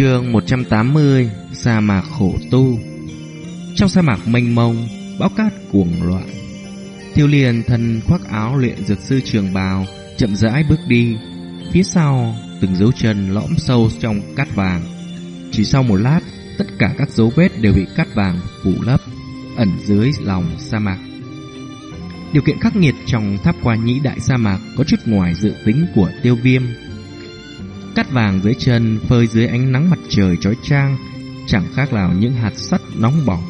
Chương 180 Sa mạc khổ tu. Trong sa mạc mênh mông, Bão cát cuồng loạn, thiêu liền thân khoác áo luyện dược sư trường bào, Chậm rãi bước đi. Phía sau, từng dấu chân lõm sâu trong cát vàng. Chỉ sau một lát, Tất cả các dấu vết đều bị cát vàng phủ lấp, Ẩn dưới lòng sa mạc. Điều kiện khắc nghiệt trong tháp qua nhĩ đại sa mạc Có chút ngoài dự tính của tiêu viêm. Cát vàng dưới chân phơi dưới ánh nắng mặt trời chói chang, chẳng khác nào những hạt sắt nóng bỏng.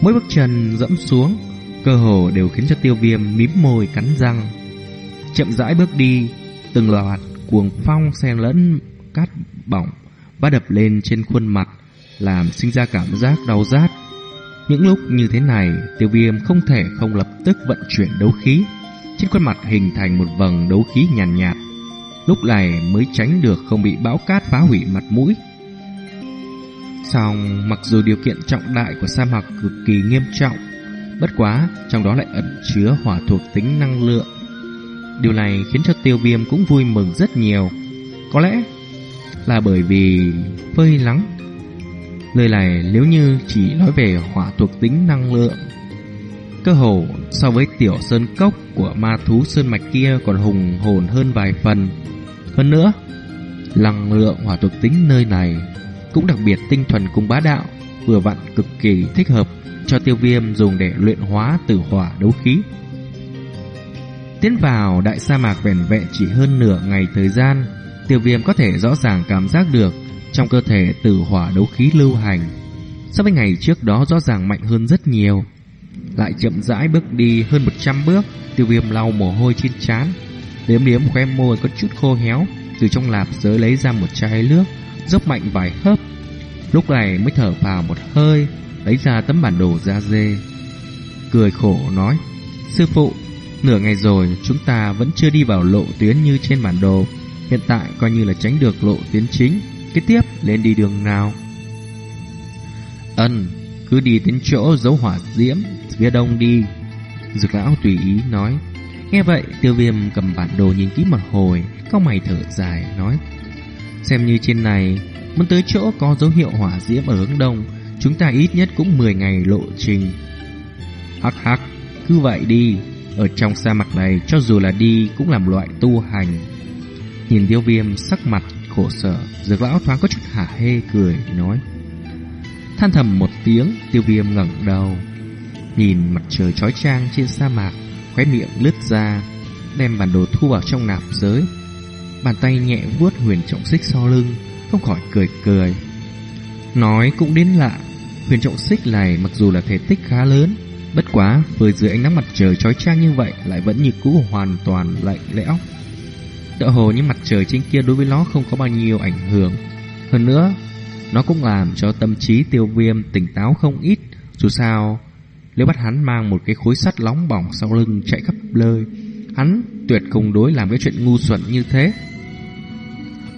Mỗi bước chân dẫm xuống, cơ hồ đều khiến cho tiêu viêm mím môi cắn răng. Chậm rãi bước đi, từng loạt cuồng phong xen lẫn cát bỏng va đập lên trên khuôn mặt, làm sinh ra cảm giác đau rát. Những lúc như thế này, tiêu viêm không thể không lập tức vận chuyển đấu khí. Trên khuôn mặt hình thành một vầng đấu khí nhàn nhạt, nhạt lúc này mới tránh được không bị bão cát phá hủy mặt mũi. Song mặc dù điều kiện trọng đại của sa mạc cực kỳ nghiêm trọng, bất quá trong đó lại ẩn chứa hỏa thuộc tính năng lượng. Điều này khiến cho tiêu viêm cũng vui mừng rất nhiều. Có lẽ là bởi vì phơi lắng. Lời này nếu như chỉ nói về hỏa thuộc tính năng lượng, cơ hồ so với tiểu sơn cốc của ma thú sơn mạch kia còn hùng hồn hơn vài phần. Hơn nữa, năng lượng hỏa thuộc tính nơi này cũng đặc biệt tinh thuần cùng bá đạo, vừa vặn cực kỳ thích hợp cho tiêu viêm dùng để luyện hóa tử hỏa đấu khí. Tiến vào đại sa mạc vẻn vẹn chỉ hơn nửa ngày thời gian, tiêu viêm có thể rõ ràng cảm giác được trong cơ thể tử hỏa đấu khí lưu hành. So với ngày trước đó rõ ràng mạnh hơn rất nhiều. Lại chậm rãi bước đi hơn 100 bước, tiêu viêm lau mồ hôi trên trán, liếm liếm khóe môi có chút khô héo, từ trong lạp giới lấy ra một chai nước, dốc mạnh vài hớp. Lúc này mới thở vào một hơi, lấy ra tấm bản đồ da dê. Cười khổ nói, sư phụ, nửa ngày rồi chúng ta vẫn chưa đi vào lộ tuyến như trên bản đồ. Hiện tại coi như là tránh được lộ tuyến chính, kế tiếp lên đi đường nào. Ân, cứ đi đến chỗ dấu hỏa diễm phía đông đi. Dược lão tùy ý nói. Nghe vậy, tiêu viêm cầm bản đồ nhìn kỹ một hồi, cao mày thở dài, nói. Xem như trên này, muốn tới chỗ có dấu hiệu hỏa diễm ở hướng đông, chúng ta ít nhất cũng 10 ngày lộ trình. Hắc hắc, cứ vậy đi, ở trong sa mạc này cho dù là đi cũng làm loại tu hành. Nhìn tiêu viêm sắc mặt khổ sở, dược lão thoáng có chút hả hê cười, nói. Than thầm một tiếng, tiêu viêm ngẩng đầu, nhìn mặt trời chói chang trên sa mạc, cái miệng lướt ra, đem bản đồ thu vào trong nạp giới. Bàn tay nhẹ vuốt huyền trọng xích sau lưng, không khỏi cười cười. Nói cũng đến lạ, huyền trọng xích này mặc dù là thể tích khá lớn, bất quá với dưới ánh nắng mặt trời chói chang như vậy lại vẫn như cũ hoàn toàn lạnh lẽo. Tựa hồ như mặt trời trên kia đối với nó không có bao nhiêu ảnh hưởng. Hơn nữa, nó cũng làm cho tâm trí tiêu viêm tỉnh táo không ít, dù sao nếu bắt hắn mang một cái khối sắt nóng bỏng sau lưng chạy khắp nơi, hắn tuyệt không đối làm cái chuyện ngu xuẩn như thế.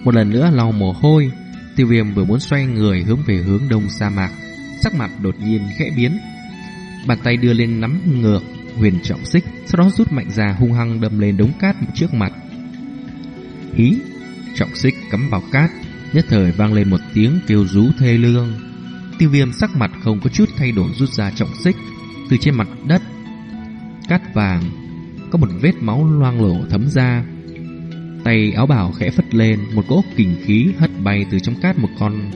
Một lần nữa lau mồ hôi, tiêu viêm vừa muốn xoay người hướng về hướng đông sa mạc, sắc mặt đột nhiên khẽ biến. Bàn tay đưa lên nắm ngược huyền trọng xích, sau đó rút mạnh ra hung hăng đâm lên đống cát trước mặt. Hí, trọng xích cắm vào cát, nhất thời vang lên một tiếng kêu rú thê lương. Tiêu viêm sắc mặt không có chút thay đổi rút ra trọng xích, từ trên mặt đất, Cát vàng, Có một vết máu loang lổ thấm ra. Tay áo bảo khẽ phất lên, Một cỗ kình khí hất bay từ trong cát một con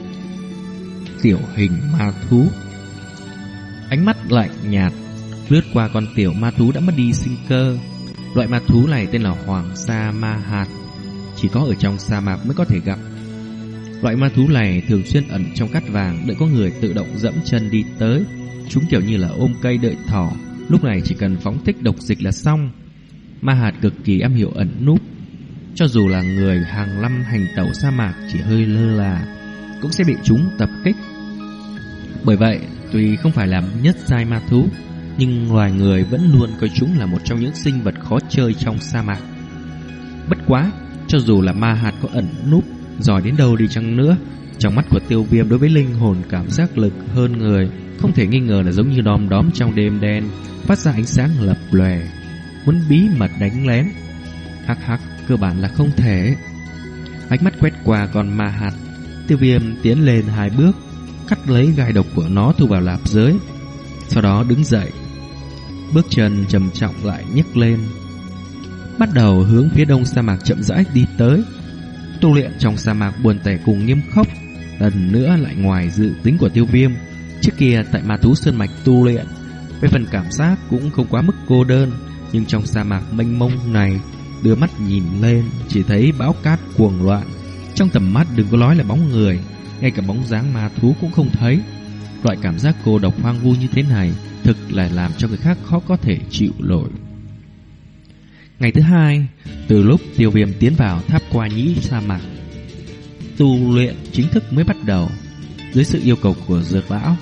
Tiểu hình ma thú. Ánh mắt lạnh nhạt Lướt qua con tiểu ma thú đã mất đi sinh cơ. Loại ma thú này tên là Hoàng Sa Ma Hạt, Chỉ có ở trong sa mạc mới có thể gặp Loại ma thú này thường xuyên ẩn trong cát vàng Đợi có người tự động dẫm chân đi tới Chúng kiểu như là ôm cây đợi thỏ, lúc này chỉ cần phóng thích độc dịch là xong. Ma hạt cực kỳ am hiểu ẩn núp, cho dù là người hàng năm hành tẩu sa mạc chỉ hơi lơ là, cũng sẽ bị chúng tập kích. Bởi vậy, tuy không phải là nhất giai ma thú, nhưng loài người vẫn luôn coi chúng là một trong những sinh vật khó chơi trong sa mạc. Bất quá, cho dù là ma hạt có ẩn núp, giỏi đến đâu đi chăng nữa, trong mắt của tiêu viêm đối với linh hồn cảm giác lực hơn người, không thể nghi ngờ là giống như đom đóm trong đêm đen, phát ra ánh sáng lập lòe, muốn bí mật đánh lén. Hắc hắc, cơ bản là không thể. Ánh mắt quét qua con ma hạt, Tiêu viêm tiến lên hai bước, cắt lấy gai độc của nó thu vào lạp giới. Sau đó đứng dậy, bước chân trầm trọng lại nhấc lên. Bắt đầu hướng phía đông sa mạc chậm rãi đi tới. Tu luyện trong sa mạc buồn tẻ cùng nghiêm khốc, lần nữa lại ngoài dự tính của tiêu viêm. Trước kia tại ma thú sơn mạch tu luyện, về phần cảm giác cũng không quá mức cô đơn, nhưng trong sa mạc mênh mông này, đưa mắt nhìn lên chỉ thấy bão cát cuồng loạn. Trong tầm mắt đừng có nói là bóng người, ngay cả bóng dáng ma thú cũng không thấy. Loại cảm giác cô độc hoang vu như thế này thực là làm cho người khác khó có thể chịu nổi. Ngày thứ hai, từ lúc tiêu viêm tiến vào tháp qua nhĩ sa mạc, tu luyện chính thức mới bắt đầu. Dưới sự yêu cầu của dược lão,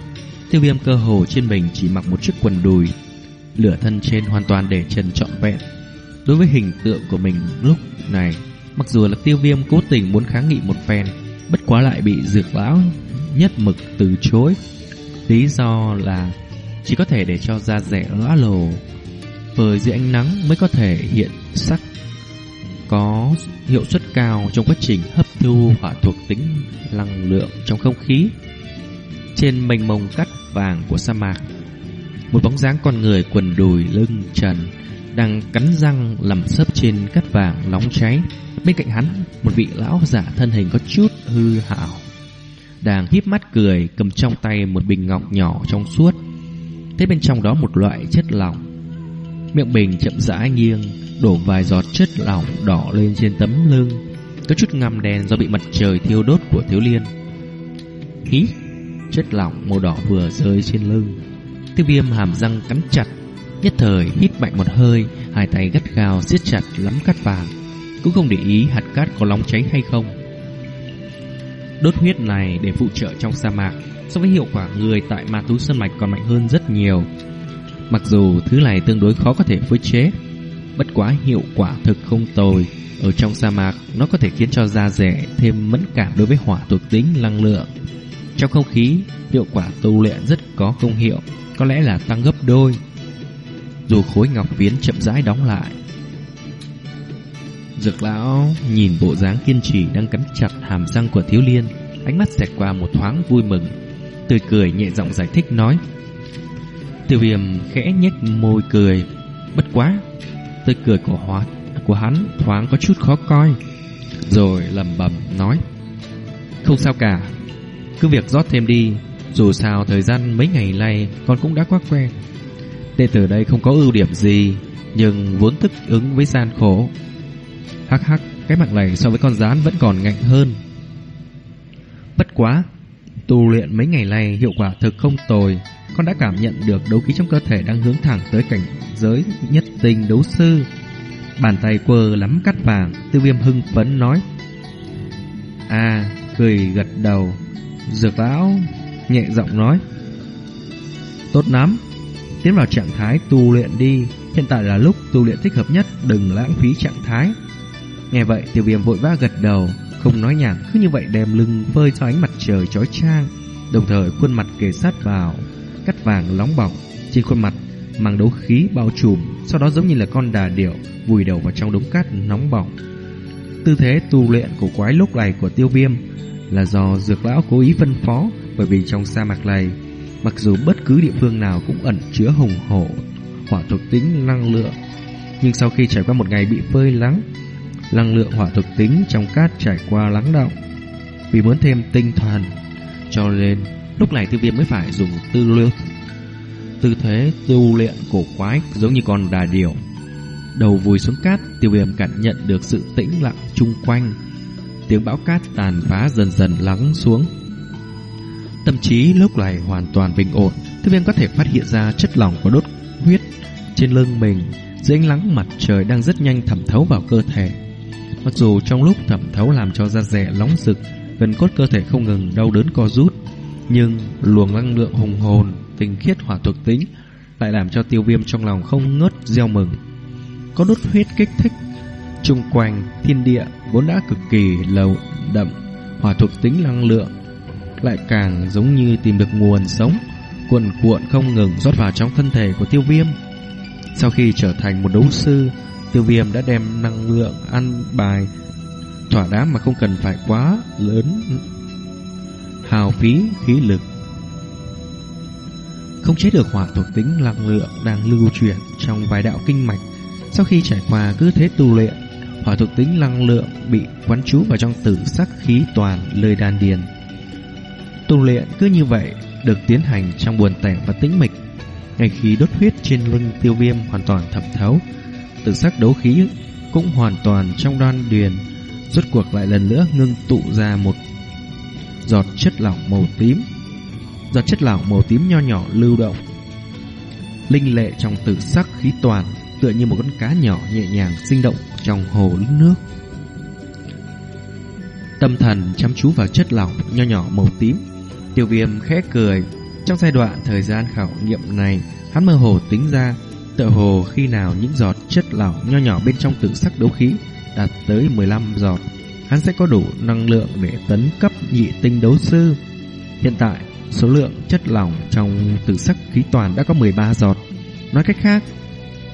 tiêu viêm cơ hồ trên mình chỉ mặc một chiếc quần đùi, lửa thân trên hoàn toàn để trần trọn vẹn. Đối với hình tượng của mình lúc này, mặc dù là tiêu viêm cố tình muốn kháng nghị một phen, bất quá lại bị dược lão nhất mực từ chối. Lý do là chỉ có thể để cho da rẻ lõa lồ phơi dưới ánh nắng mới có thể hiện sắc có hiệu suất cao trong quá trình hấp thu hỏa thuộc tính năng lượng trong không khí. Trên mênh mông cát vàng của sa mạc, một bóng dáng con người quần đùi lưng trần đang cắn răng nằm sấp trên cát vàng nóng cháy. Bên cạnh hắn, một vị lão giả thân hình có chút hư hảo, đang híp mắt cười, cầm trong tay một bình ngọc nhỏ trong suốt. Thấy bên trong đó một loại chất lỏng. Miệng bình chậm rãi nghiêng, đổ vài giọt chất lỏng đỏ lên trên tấm lưng, có chút ngăm đen do bị mặt trời thiêu đốt của thiếu liên. Hí, chất lỏng màu đỏ vừa rơi trên lưng. Tiêu viêm hàm răng cắn chặt, nhất thời hít mạnh một hơi, hai tay gắt gao siết chặt lắm cát vàng, cũng không để ý hạt cát có nóng cháy hay không. Đốt huyết này để phụ trợ trong sa mạc so với hiệu quả người tại ma tú sơn mạch còn mạnh hơn rất nhiều. Mặc dù thứ này tương đối khó có thể phối chế, bất quá hiệu quả thực không tồi. Ở trong sa mạc, nó có thể khiến cho da rẻ thêm mẫn cảm đối với hỏa thuộc tính năng lượng. Trong không khí, hiệu quả tu luyện rất có công hiệu, có lẽ là tăng gấp đôi. Dù khối ngọc viến chậm rãi đóng lại, Dược lão nhìn bộ dáng kiên trì đang cắn chặt hàm răng của thiếu liên, ánh mắt xẹt qua một thoáng vui mừng, tươi cười nhẹ giọng giải thích nói. Tiêu viêm khẽ nhếch môi cười, bất quá, tươi cười của hóa của hắn thoáng có chút khó coi, rồi lầm bầm nói. Không sao cả, cứ việc rót thêm đi, dù sao thời gian mấy ngày nay con cũng đã quá quen. Đệ tử đây không có ưu điểm gì, nhưng vốn thức ứng với gian khổ Hắc hắc, cái mặt này so với con rán vẫn còn ngạnh hơn. Bất quá, tu luyện mấy ngày nay hiệu quả thực không tồi. Con đã cảm nhận được đấu khí trong cơ thể đang hướng thẳng tới cảnh giới nhất tinh đấu sư. Bàn tay quơ lắm cắt vàng, tiêu viêm hưng phấn nói. À, cười gật đầu. Dược lão nhẹ giọng nói. Tốt lắm, tiến vào trạng thái tu luyện đi. Hiện tại là lúc tu luyện thích hợp nhất, đừng lãng phí trạng thái. Nghe vậy tiêu viêm vội vã gật đầu không nói nhảm cứ như vậy đem lưng phơi cho ánh mặt trời chói chang, Đồng thời khuôn mặt kề sát vào, Cắt vàng nóng bỏng. Trên khuôn mặt mang đấu khí bao trùm, Sau đó giống như là con đà điểu Vùi đầu vào trong đống cát nóng bỏng. Tư thế tu luyện của quái lúc này của tiêu viêm Là do dược lão cố ý phân phó, Bởi vì trong sa mạc này, Mặc dù bất cứ địa phương nào cũng ẩn chứa hùng hổ, Hỏa thuộc tính năng lượng, Nhưng sau khi trải qua một ngày bị phơi nắng năng lượng hỏa thực tính trong cát trải qua lắng động. Vì muốn thêm tinh thần, cho nên lúc này tiêu viêm mới phải dùng tư luyện tư thế tu luyện cổ quái giống như con đà điểu. Đầu vùi xuống cát, tiêu viêm cảm nhận được sự tĩnh lặng chung quanh. Tiếng bão cát tàn phá dần dần lắng xuống. Tâm trí lúc này hoàn toàn bình ổn, tiêu viêm có thể phát hiện ra chất lỏng có đốt huyết trên lưng mình dưới ánh nắng mặt trời đang rất nhanh thẩm thấu vào cơ thể. Mặc dù trong lúc thẩm thấu làm cho da rẻ nóng rực, gần cốt cơ thể không ngừng đau đớn co rút, nhưng luồng năng lượng hùng hồn, tinh khiết hỏa thuộc tính lại làm cho tiêu viêm trong lòng không ngớt gieo mừng. Có đốt huyết kích thích, trung quanh thiên địa vốn đã cực kỳ lầu đậm, hỏa thuộc tính năng lượng lại càng giống như tìm được nguồn sống, cuồn cuộn không ngừng rót vào trong thân thể của tiêu viêm. Sau khi trở thành một đấu sư, Tiêu viêm đã đem năng lượng ăn bài thỏa đáng mà không cần phải quá lớn hào phí khí lực. Không chế được hỏa thuộc tính năng lượng đang lưu chuyển trong vài đạo kinh mạch. Sau khi trải qua cứ thế tu luyện, hỏa thuộc tính năng lượng bị quán trú vào trong tử sắc khí toàn lời đan điền. Tu luyện cứ như vậy được tiến hành trong buồn tẻ và tĩnh mịch. Ngay khi đốt huyết trên lưng tiêu viêm hoàn toàn thẩm thấu, tử sắc đấu khí cũng hoàn toàn trong đoan điền, rốt cuộc lại lần nữa ngưng tụ ra một giọt chất lỏng màu tím. Giọt chất lỏng màu tím nho nhỏ lưu động, linh lệ trong tử sắc khí toàn, tựa như một con cá nhỏ nhẹ nhàng sinh động trong hồ nước. Tâm thần chăm chú vào chất lỏng nho nhỏ màu tím, tiêu viêm khẽ cười. Trong giai đoạn thời gian khảo nghiệm này, hắn mơ hồ tính ra, tựa hồ khi nào những giọt chất lỏng nho nhỏ bên trong tử sắc đấu khí đạt tới 15 giọt, hắn sẽ có đủ năng lượng để tấn cấp nhị tinh đấu sư. Hiện tại, số lượng chất lỏng trong tử sắc khí toàn đã có 13 giọt. Nói cách khác,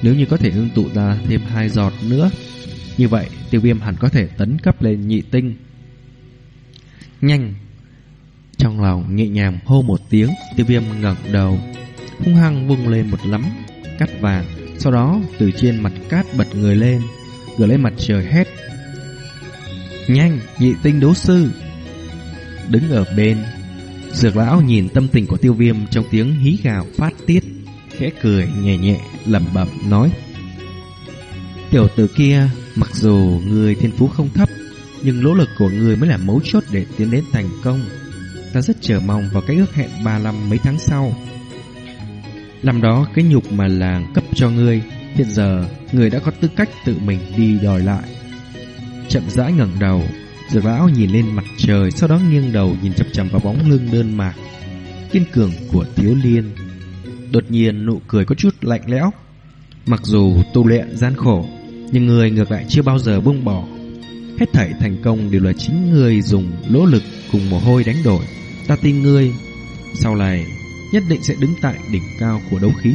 nếu như có thể ngưng tụ ra thêm hai giọt nữa, như vậy tiêu viêm hẳn có thể tấn cấp lên nhị tinh. Nhanh! Trong lòng nhẹ nhàng hô một tiếng, tiêu viêm ngẩng đầu, hung hăng vung lên một lắm cắt vàng, sau đó từ trên mặt cát bật người lên, ngửa lên mặt trời hét. Nhanh, nhị tinh đấu sư! Đứng ở bên, dược lão nhìn tâm tình của tiêu viêm trong tiếng hí gào phát tiết, khẽ cười nhẹ nhẹ lẩm bẩm nói: "Tiểu tử kia, mặc dù người thiên phú không thấp, nhưng nỗ lực của người mới là mấu chốt để tiến đến thành công. Ta rất chờ mong vào cái ước hẹn ba năm mấy tháng sau." Làm đó cái nhục mà làng cấp cho ngươi, Hiện giờ người đã có tư cách tự mình đi đòi lại. Chậm rãi ngẩng đầu, Dược lão nhìn lên mặt trời, Sau đó nghiêng đầu nhìn chậm chậm vào bóng lưng đơn mạc, Kiên cường của thiếu liên Đột nhiên nụ cười có chút lạnh lẽo. Mặc dù tu luyện gian khổ, Nhưng người ngược lại chưa bao giờ buông bỏ. Hết thảy thành công đều là chính người dùng lỗ lực cùng mồ hôi đánh đổi. Ta tin ngươi, Sau này nhất định sẽ đứng tại đỉnh cao của đấu khí.